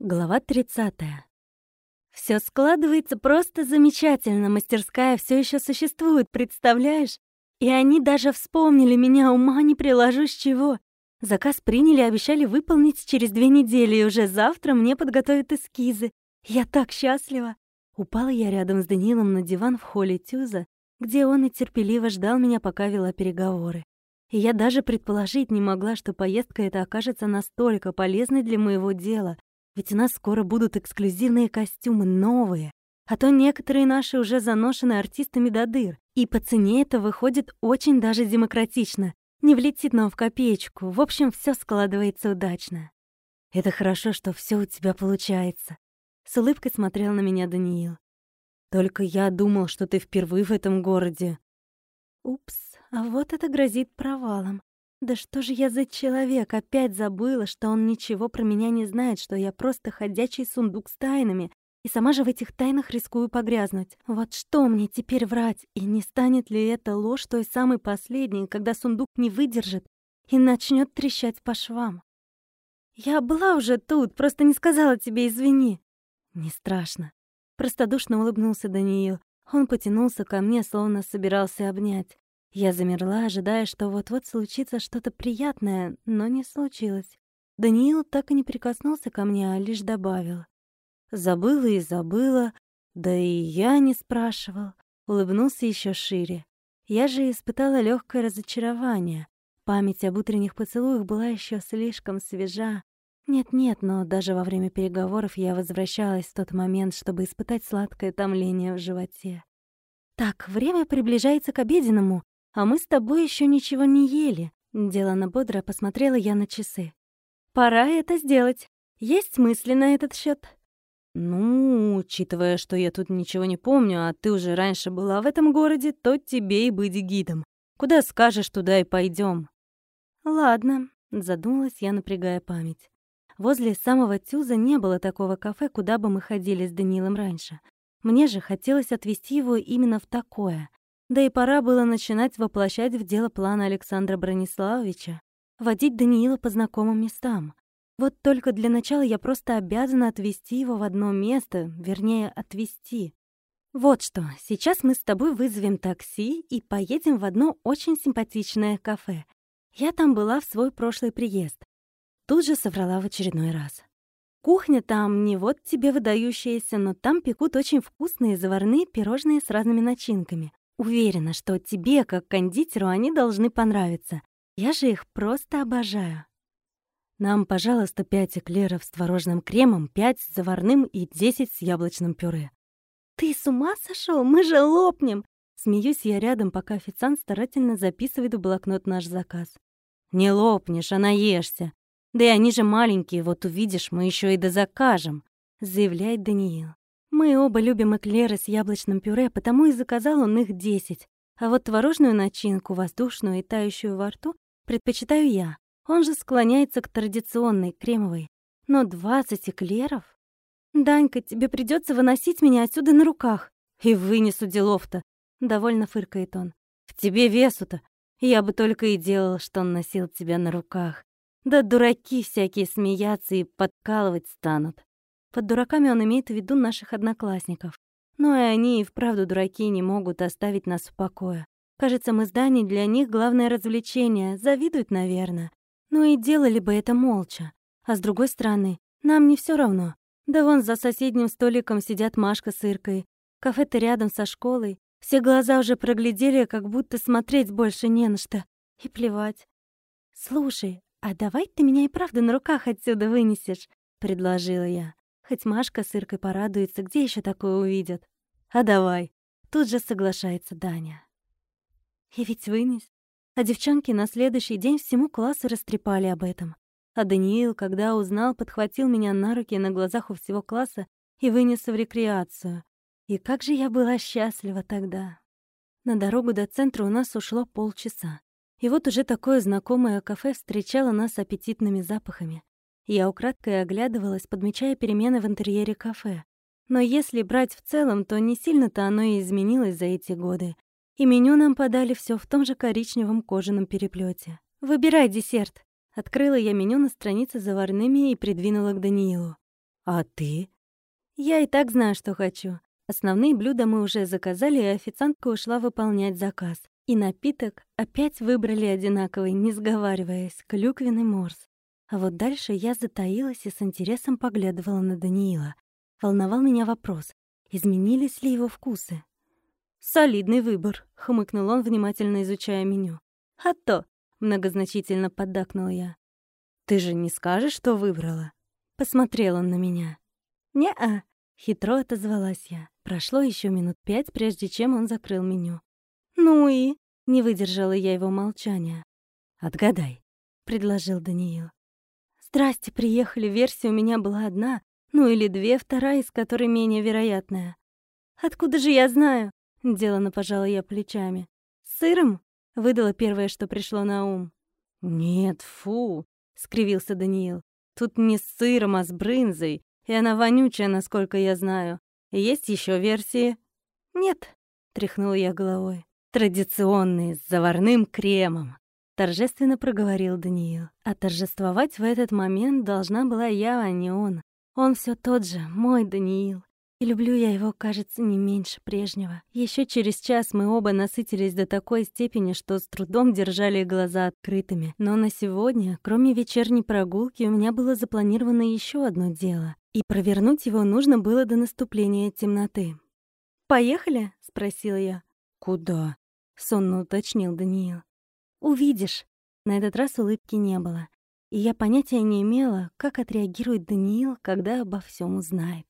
Глава 30. Все складывается просто замечательно. Мастерская все еще существует, представляешь? И они даже вспомнили меня, ума не приложу с чего. Заказ приняли, обещали выполнить через две недели, и уже завтра мне подготовят эскизы. Я так счастлива. Упала я рядом с Данилом на диван в холле Тюза, где он и терпеливо ждал меня, пока вела переговоры. И я даже предположить не могла, что поездка эта окажется настолько полезной для моего дела, ведь у нас скоро будут эксклюзивные костюмы, новые. А то некоторые наши уже заношены артистами до дыр. И по цене это выходит очень даже демократично. Не влетит нам в копеечку. В общем, все складывается удачно. Это хорошо, что все у тебя получается. С улыбкой смотрел на меня Даниил. Только я думал, что ты впервые в этом городе. Упс, а вот это грозит провалом. Да что же я за человек? Опять забыла, что он ничего про меня не знает, что я просто ходячий сундук с тайнами. И сама же в этих тайнах рискую погрязнуть. Вот что мне теперь врать? И не станет ли это ложь той самой последней, когда сундук не выдержит и начнет трещать по швам? Я была уже тут, просто не сказала тебе извини. Не страшно. Простодушно улыбнулся Даниил. Он потянулся ко мне, словно собирался обнять. Я замерла, ожидая, что вот-вот случится что-то приятное, но не случилось. Даниил так и не прикоснулся ко мне, а лишь добавил. Забыла и забыла, да и я не спрашивал. Улыбнулся еще шире. Я же испытала легкое разочарование. Память об утренних поцелуях была еще слишком свежа. Нет-нет, но даже во время переговоров я возвращалась в тот момент, чтобы испытать сладкое томление в животе. «Так, время приближается к обеденному. А мы с тобой еще ничего не ели. Делано бодро посмотрела я на часы. Пора это сделать. Есть мысли на этот счет? Ну, учитывая, что я тут ничего не помню, а ты уже раньше была в этом городе, то тебе и быть гидом. Куда скажешь, туда и пойдем. Ладно, задумалась я, напрягая память. Возле самого Тюза не было такого кафе, куда бы мы ходили с Данилом раньше. Мне же хотелось отвезти его именно в такое. Да и пора было начинать воплощать в дело план Александра Брониславовича, водить Даниила по знакомым местам. Вот только для начала я просто обязана отвезти его в одно место, вернее, отвезти. Вот что, сейчас мы с тобой вызовем такси и поедем в одно очень симпатичное кафе. Я там была в свой прошлый приезд. Тут же соврала в очередной раз. Кухня там не вот тебе выдающаяся, но там пекут очень вкусные заварные пирожные с разными начинками. Уверена, что тебе, как кондитеру, они должны понравиться. Я же их просто обожаю. Нам, пожалуйста, пять эклеров с творожным кремом, пять с заварным и десять с яблочным пюре. Ты с ума сошел? Мы же лопнем! Смеюсь я рядом, пока официант старательно записывает в блокнот наш заказ. Не лопнешь, а наешься. Да и они же маленькие, вот увидишь, мы еще и дозакажем, заявляет Даниил. Мы оба любим эклеры с яблочным пюре, потому и заказал он их десять. А вот творожную начинку, воздушную и тающую во рту, предпочитаю я. Он же склоняется к традиционной, кремовой. Но двадцать эклеров? Данька, тебе придется выносить меня отсюда на руках. И вынесу делов-то. Довольно фыркает он. В тебе весу-то. Я бы только и делал, что он носил тебя на руках. Да дураки всякие смеяться и подкалывать станут. Под дураками он имеет в виду наших одноклассников. Но и они и вправду дураки не могут оставить нас в покое. Кажется, мы с Даней для них главное развлечение, завидуют, наверное. Ну и делали бы это молча. А с другой стороны, нам не все равно. Да вон за соседним столиком сидят Машка с Иркой. Кафе-то рядом со школой. Все глаза уже проглядели, как будто смотреть больше не на что. И плевать. «Слушай, а давай ты меня и правда на руках отсюда вынесешь?» — предложила я. Хоть Машка с Иркой порадуется, где еще такое увидят? А давай. Тут же соглашается Даня. И ведь вынес. А девчонки на следующий день всему классу растрепали об этом. А Даниил, когда узнал, подхватил меня на руки на глазах у всего класса и вынес в рекреацию. И как же я была счастлива тогда. На дорогу до центра у нас ушло полчаса. И вот уже такое знакомое кафе встречало нас аппетитными запахами. Я украдкой оглядывалась, подмечая перемены в интерьере кафе. Но если брать в целом, то не сильно-то оно и изменилось за эти годы. И меню нам подали все в том же коричневом кожаном переплете. «Выбирай десерт!» Открыла я меню на странице заварными и придвинула к Даниилу. «А ты?» «Я и так знаю, что хочу. Основные блюда мы уже заказали, и официантка ушла выполнять заказ. И напиток опять выбрали одинаковый, не сговариваясь, клюквенный морс. А вот дальше я затаилась и с интересом поглядывала на Даниила. Волновал меня вопрос, изменились ли его вкусы. «Солидный выбор», — хмыкнул он, внимательно изучая меню. «А то», — многозначительно поддакнул я. «Ты же не скажешь, что выбрала?» Посмотрел он на меня. «Не-а», — хитро отозвалась я. Прошло еще минут пять, прежде чем он закрыл меню. «Ну и?» — не выдержала я его молчания. «Отгадай», — предложил Даниил. «Здрасте, приехали, версия у меня была одна, ну или две, вторая из которой менее вероятная. Откуда же я знаю?» — делано пожала я плечами. «С сыром?» — выдала первое, что пришло на ум. «Нет, фу!» — скривился Даниил. «Тут не с сыром, а с брынзой, и она вонючая, насколько я знаю. Есть еще версии?» «Нет», — тряхнула я головой. Традиционные, с заварным кремом», — торжественно проговорил Даниил. А торжествовать в этот момент должна была я, а не он. Он все тот же, мой Даниил. И люблю я его, кажется, не меньше прежнего. Еще через час мы оба насытились до такой степени, что с трудом держали глаза открытыми. Но на сегодня, кроме вечерней прогулки, у меня было запланировано еще одно дело. И провернуть его нужно было до наступления темноты. «Поехали?» — спросила я. «Куда?» — сонно уточнил Даниил. «Увидишь». На этот раз улыбки не было. И я понятия не имела, как отреагирует Даниил, когда обо всем узнает.